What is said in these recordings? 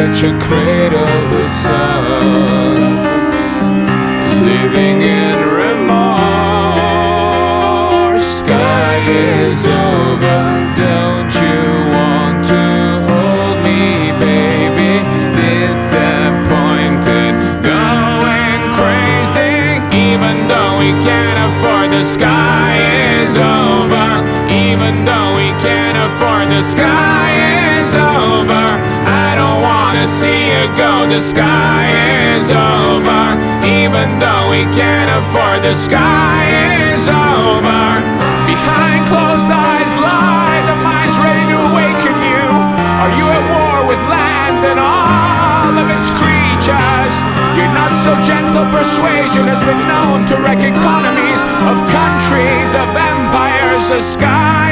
but you cradle the sun. Living in remorse, sky is over. Don't you want to hold me, baby? Disappointed, going crazy, even though we can't afford the sky is over. Even though we can't afford the sky is over. Wanna see you go, the sky is over. Even though we can't afford the sky is over. Behind closed eyes lie the minds ready to awaken you. Are you at war with land and all of its creatures? Your not so gentle persuasion has been known to wreck economies of countries, of empires. The sky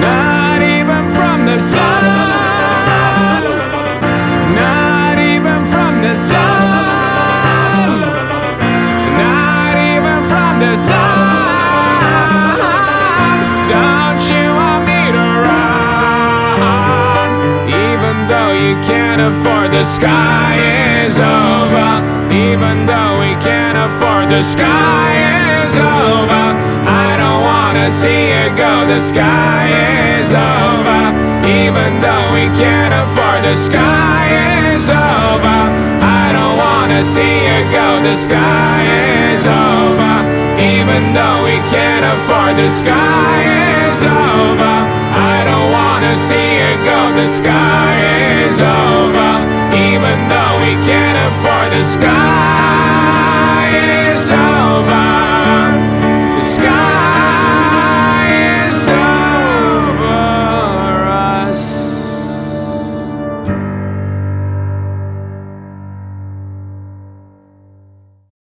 not even from the sun. Not even from the sun. Afford the sky is over. Even though we can't afford the sky is over. I don't wanna see you go, the sky is over. Even though we can't afford the sky is over. I don't wanna see you go, the sky is over. Even though we can't afford the sky is over. See you go, the sky is over. Even though we can't afford the sky.